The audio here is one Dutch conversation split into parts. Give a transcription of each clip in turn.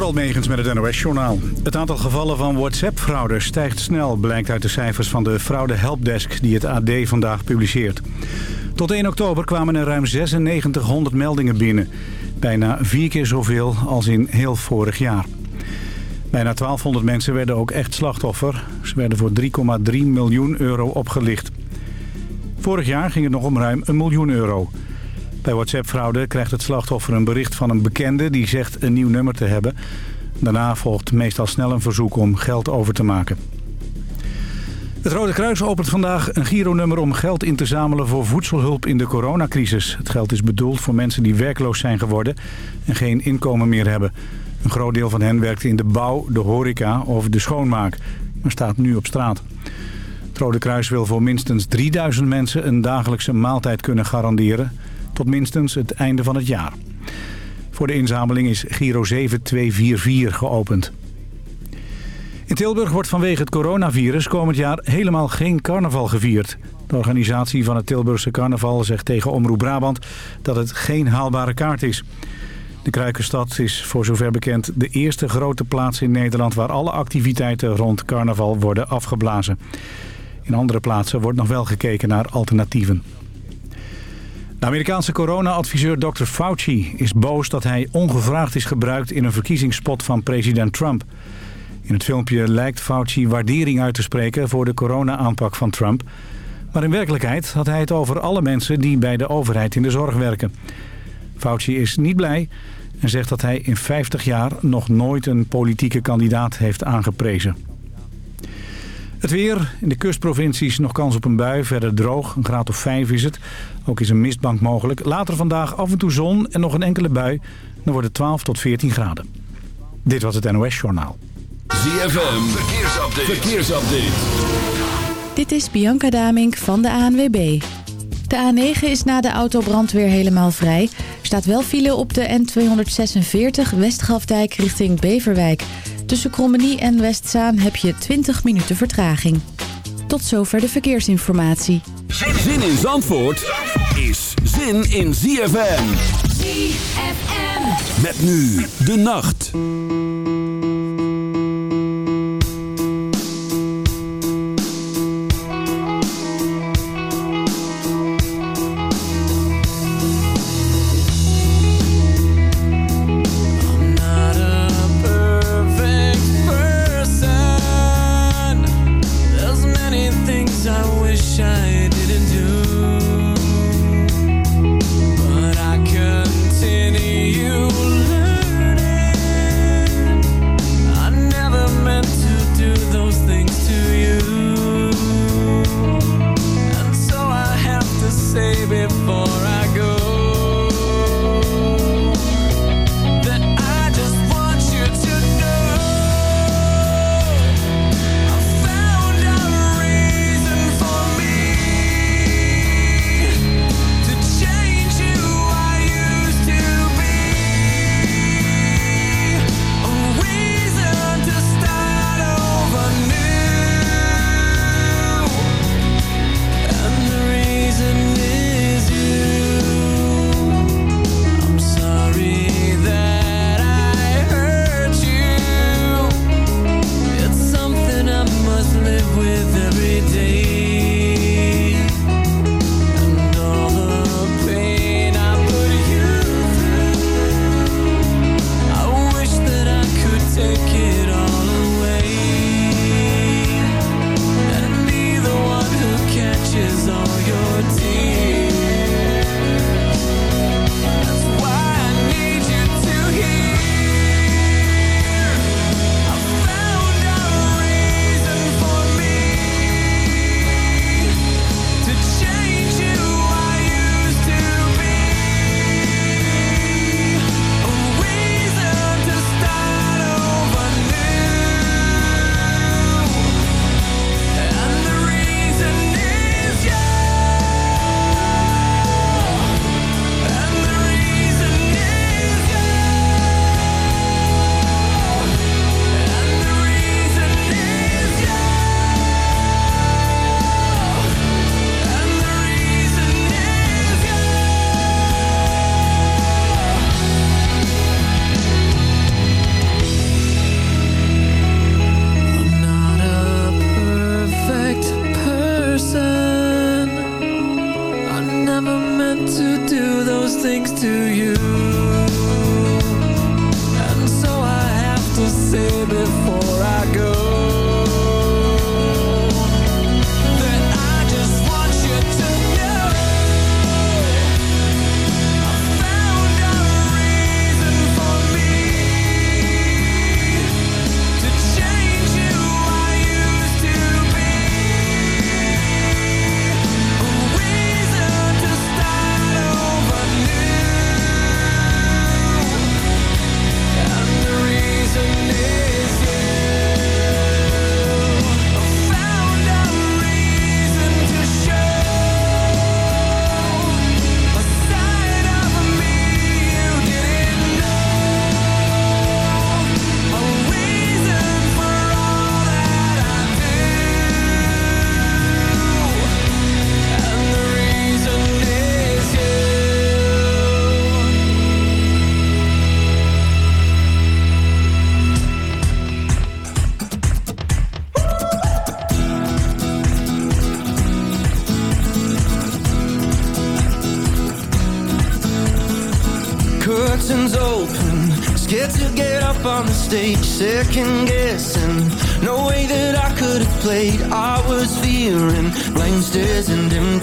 Door Megens met het NOS-journaal. Het aantal gevallen van WhatsApp-fraude stijgt snel... blijkt uit de cijfers van de fraude helpdesk die het AD vandaag publiceert. Tot 1 oktober kwamen er ruim 9600 meldingen binnen. Bijna vier keer zoveel als in heel vorig jaar. Bijna 1200 mensen werden ook echt slachtoffer. Ze werden voor 3,3 miljoen euro opgelicht. Vorig jaar ging het nog om ruim een miljoen euro... Bij WhatsApp-fraude krijgt het slachtoffer een bericht van een bekende die zegt een nieuw nummer te hebben. Daarna volgt meestal snel een verzoek om geld over te maken. Het Rode Kruis opent vandaag een gironummer om geld in te zamelen voor voedselhulp in de coronacrisis. Het geld is bedoeld voor mensen die werkloos zijn geworden en geen inkomen meer hebben. Een groot deel van hen werkte in de bouw, de horeca of de schoonmaak, maar staat nu op straat. Het Rode Kruis wil voor minstens 3000 mensen een dagelijkse maaltijd kunnen garanderen tot minstens het einde van het jaar. Voor de inzameling is Giro 7244 geopend. In Tilburg wordt vanwege het coronavirus komend jaar helemaal geen carnaval gevierd. De organisatie van het Tilburgse carnaval zegt tegen Omroep Brabant dat het geen haalbare kaart is. De Kruikenstad is voor zover bekend de eerste grote plaats in Nederland... waar alle activiteiten rond carnaval worden afgeblazen. In andere plaatsen wordt nog wel gekeken naar alternatieven. De Amerikaanse corona-adviseur Dr. Fauci is boos dat hij ongevraagd is gebruikt in een verkiezingsspot van president Trump. In het filmpje lijkt Fauci waardering uit te spreken voor de corona-aanpak van Trump. Maar in werkelijkheid had hij het over alle mensen die bij de overheid in de zorg werken. Fauci is niet blij en zegt dat hij in 50 jaar nog nooit een politieke kandidaat heeft aangeprezen. Het weer. In de kustprovincies nog kans op een bui. Verder droog. Een graad of 5 is het. Ook is een mistbank mogelijk. Later vandaag af en toe zon en nog een enkele bui. Dan wordt het 12 tot 14 graden. Dit was het NOS Journaal. ZFM. Verkeersupdate. Verkeersupdate. Dit is Bianca Damink van de ANWB. De A9 is na de autobrand weer helemaal vrij. Er staat wel file op de N246 Westgrafdijk richting Beverwijk... Tussen Krommenie en Westzaan heb je 20 minuten vertraging. Tot zover de verkeersinformatie. Zin in Zandvoort is zin in ZFM. ZFM. Met nu de nacht.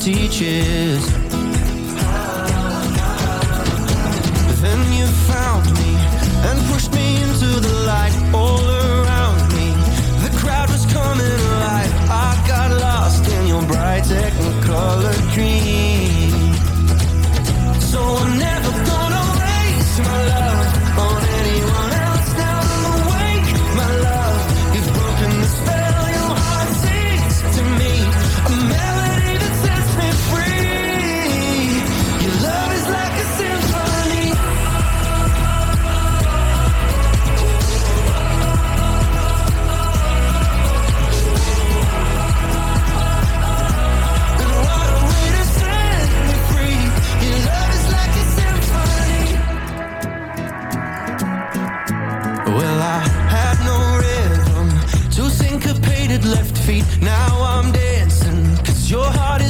teaches Well, I had no rhythm, two syncopated left feet. Now I'm dancing, cause your heart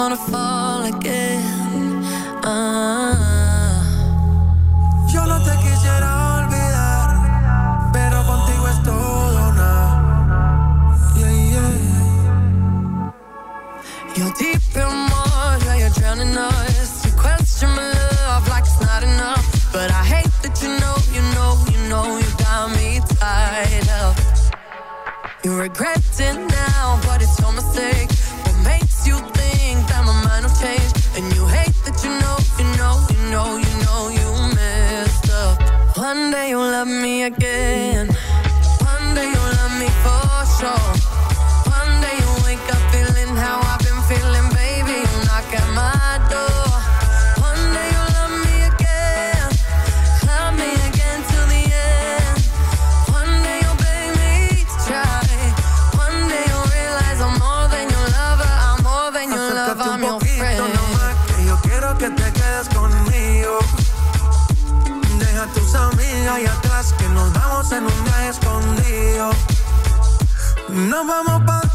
wanna fall again. Ah. Yo no te quisiera olvidar, pero contigo es todo nada. Yeah, yeah. You're deep in water, you're drowning us. You question my love like it's not enough, but I hate that you know, you know, you know, you got me tied up. You regret vamos pa'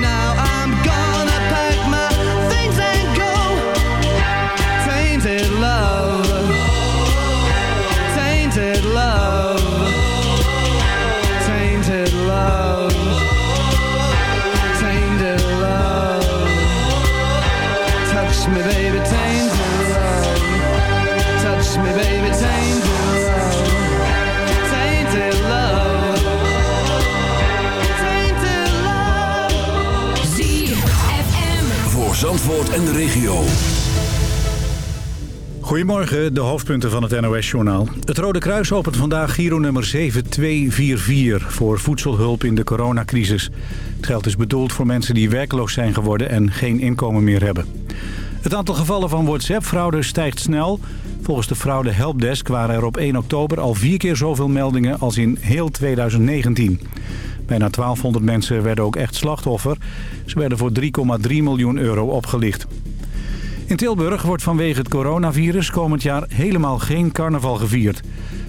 Now I'm gone. En de regio. Goedemorgen, de hoofdpunten van het NOS-journaal. Het Rode Kruis opent vandaag Giro nummer 7244 voor voedselhulp in de coronacrisis. Het geld is bedoeld voor mensen die werkloos zijn geworden en geen inkomen meer hebben. Het aantal gevallen van WhatsApp-fraude stijgt snel. Volgens de fraude helpdesk waren er op 1 oktober al vier keer zoveel meldingen als in heel 2019. Bijna 1200 mensen werden ook echt slachtoffer. Ze werden voor 3,3 miljoen euro opgelicht. In Tilburg wordt vanwege het coronavirus komend jaar helemaal geen carnaval gevierd.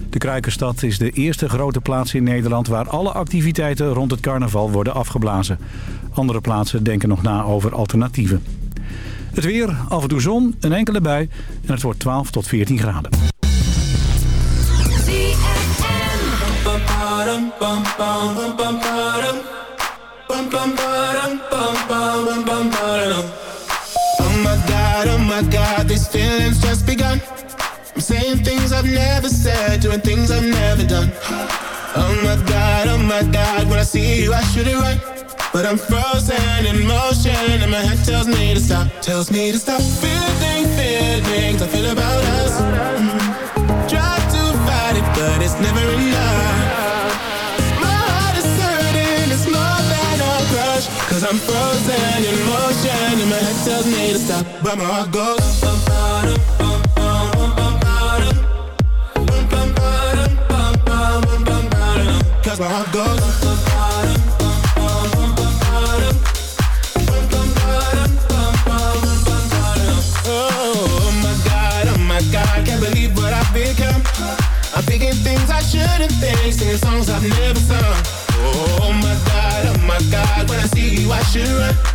De Kruikenstad is de eerste grote plaats in Nederland... waar alle activiteiten rond het carnaval worden afgeblazen. Andere plaatsen denken nog na over alternatieven. Het weer, af en toe zon, een enkele bui en het wordt 12 tot 14 graden. Oh my god, oh my god, these feelings just begun. I'm saying things I've never said, doing things I've never done. Oh my god, oh my god, when I see you, I should it right. But I'm frozen in motion, and my head tells me to stop, tells me to stop. Feeling feelings I feel about us. Mm. stop. Where my heart goes. Cause my Oh my God, oh my God Can't believe what I've become. I'm thinking things I shouldn't think Singing songs I've never sung. Oh my God, oh my God When I see you I should run.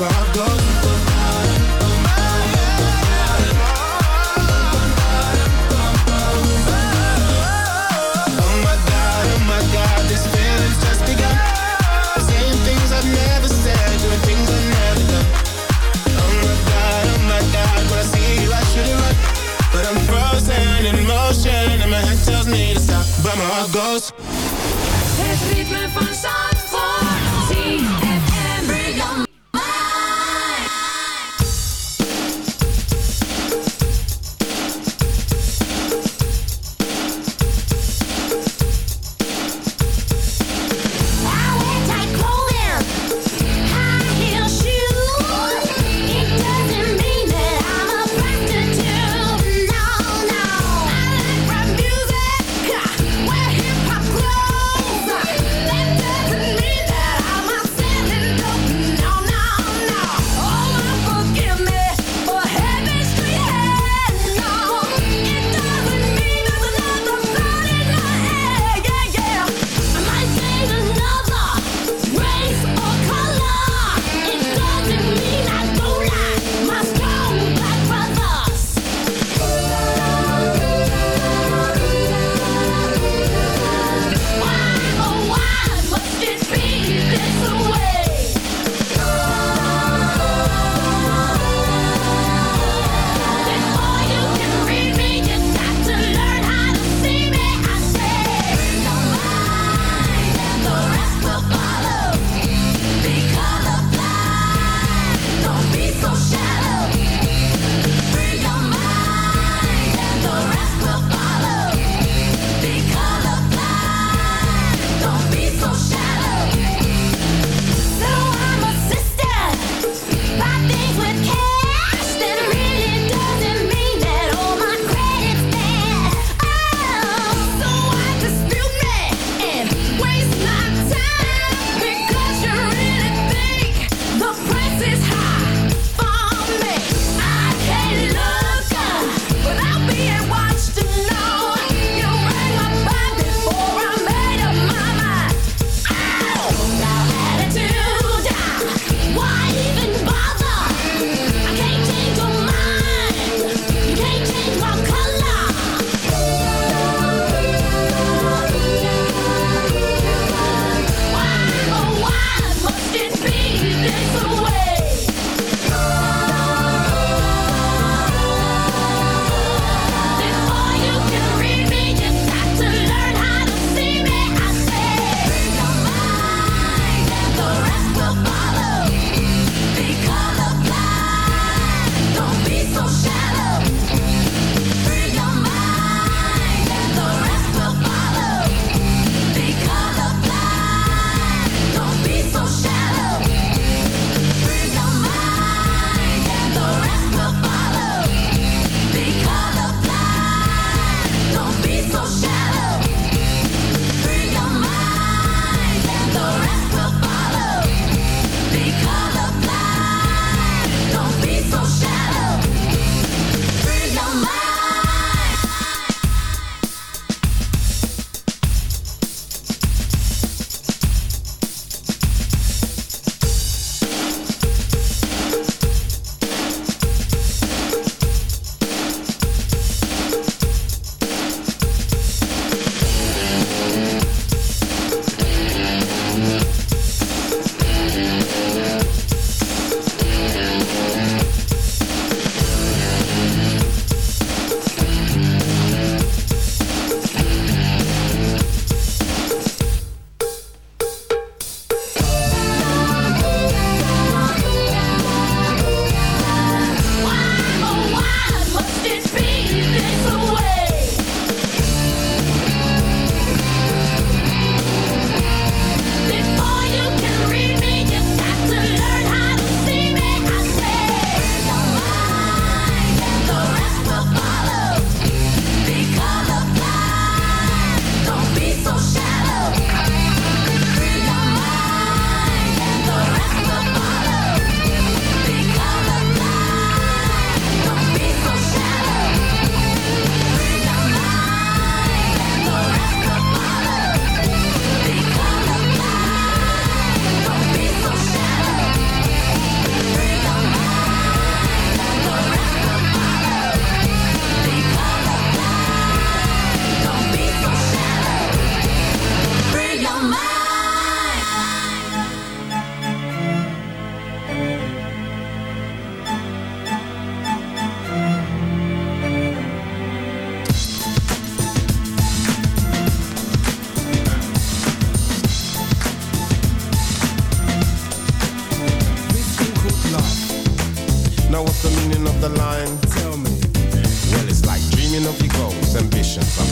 I got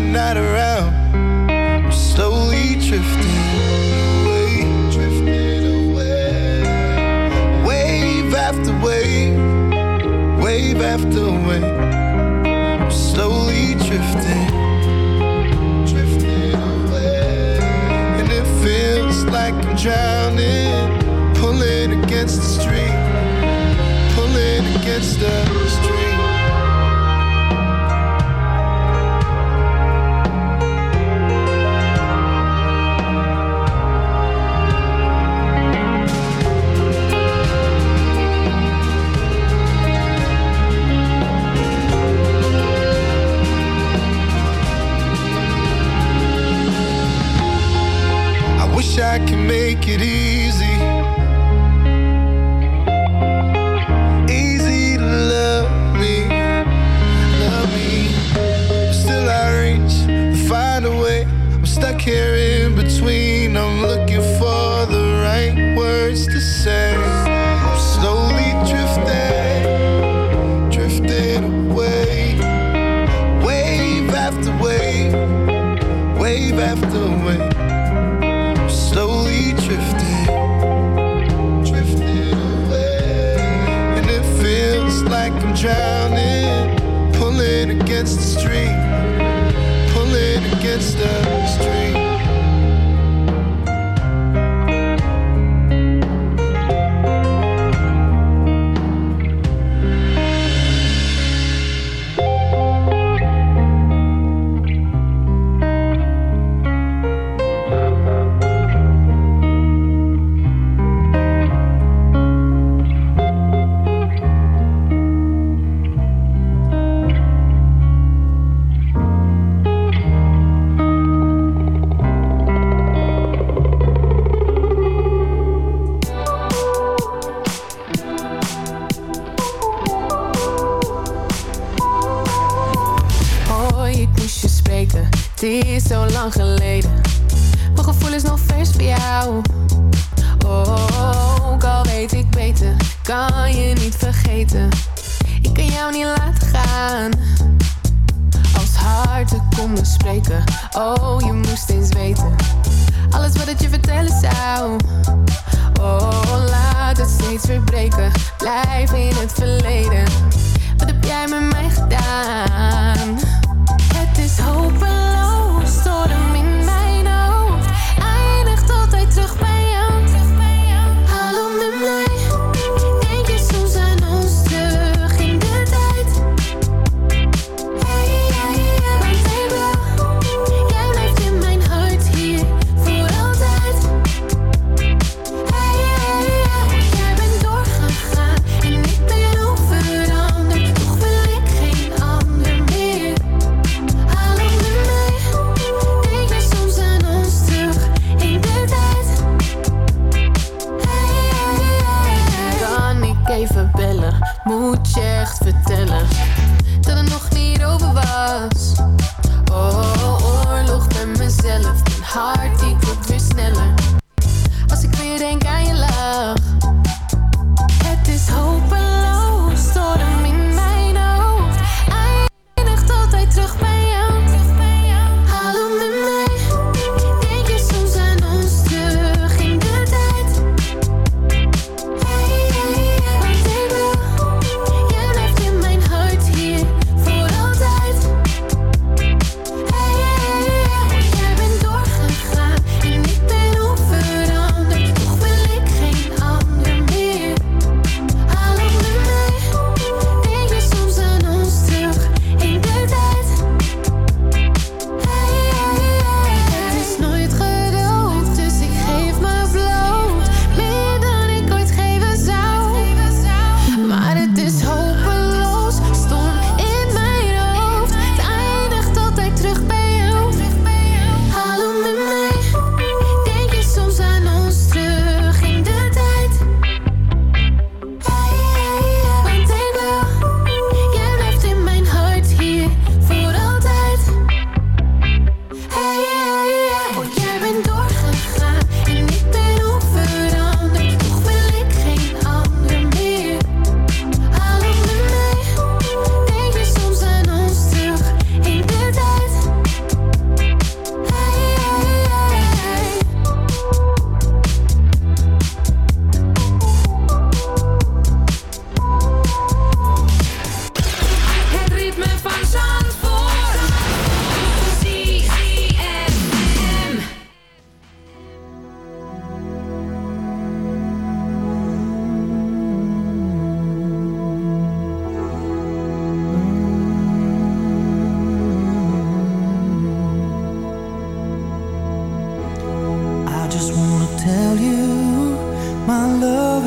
You are not around. I'm slowly drifting away, drifting away, wave after wave, wave after wave I'm slowly drifting, drifting away. And it feels like I'm drowning, pulling against the stream, pulling against the stream. I can make it easy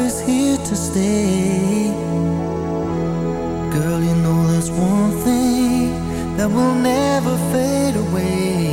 is here to stay. Girl, you know there's one thing that will never fade away.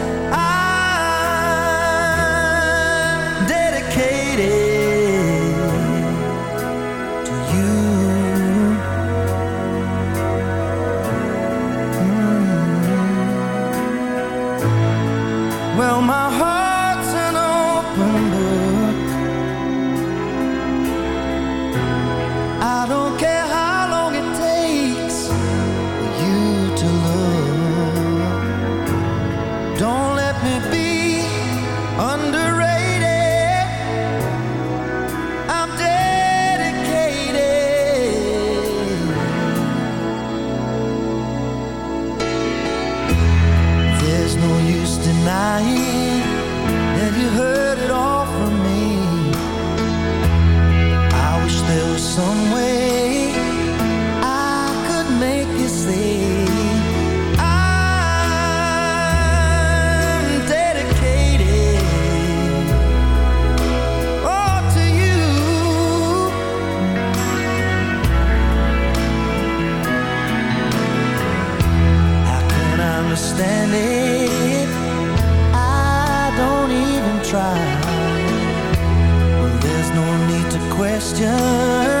understand it. I don't even try. Well, there's no need to question.